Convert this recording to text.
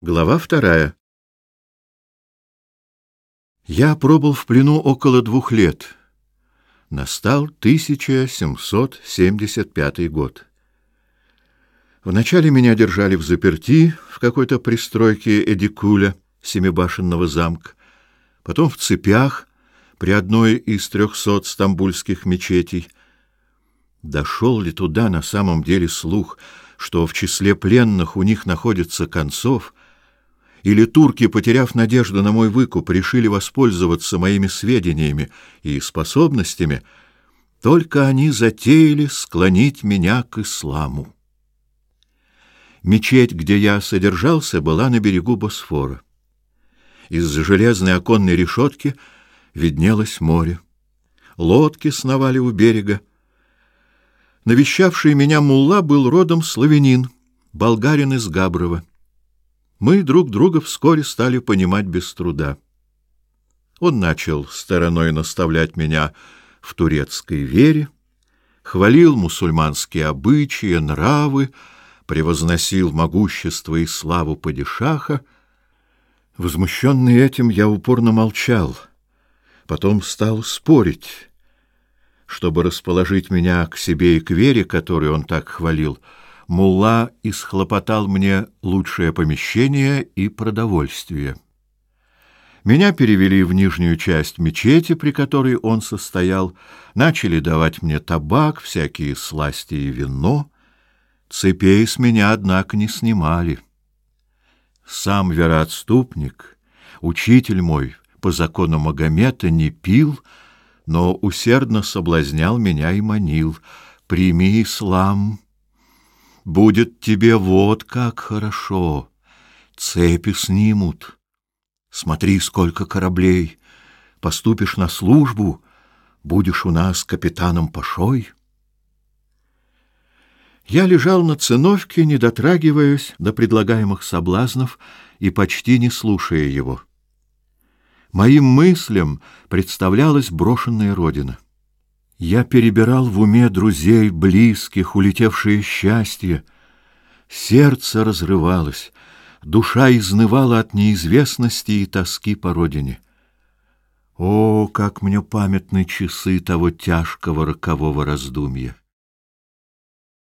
Глава вторая. Я пробыл в плену около двух лет. Настал 1775 год. Вначале меня держали в заперти в какой-то пристройке Эдикуля, семибашенного замка, потом в цепях при одной из трехсот стамбульских мечетей. Дошел ли туда на самом деле слух, что в числе пленных у них находится концов — или турки, потеряв надежду на мой выкуп, решили воспользоваться моими сведениями и способностями, только они затеяли склонить меня к исламу. Мечеть, где я содержался, была на берегу Босфора. Из железной оконной решетки виднелось море. Лодки сновали у берега. Навещавший меня мулла был родом славянин, болгарин из Габрово. Мы друг друга вскоре стали понимать без труда. Он начал стороной наставлять меня в турецкой вере, хвалил мусульманские обычаи, нравы, превозносил могущество и славу падишаха. Возмущенный этим, я упорно молчал, потом стал спорить. Чтобы расположить меня к себе и к вере, которую он так хвалил, — Мулла исхлопотал мне лучшее помещение и продовольствие. Меня перевели в нижнюю часть мечети, при которой он состоял, начали давать мне табак, всякие сласти и вино. Цепей с меня, однако, не снимали. Сам вероотступник, учитель мой, по закону Магомета, не пил, но усердно соблазнял меня и манил. «Прими ислам!» Будет тебе вот как хорошо. Цепи снимут. Смотри, сколько кораблей. Поступишь на службу, будешь у нас капитаном Пашой. Я лежал на циновке, не дотрагиваясь до предлагаемых соблазнов и почти не слушая его. Моим мыслям представлялась брошенная родина — я перебирал в уме друзей, близких, улетевшие счастье. Сердце разрывалось, душа изнывала от неизвестности и тоски по родине. О, как мне памятны часы того тяжкого рокового раздумья!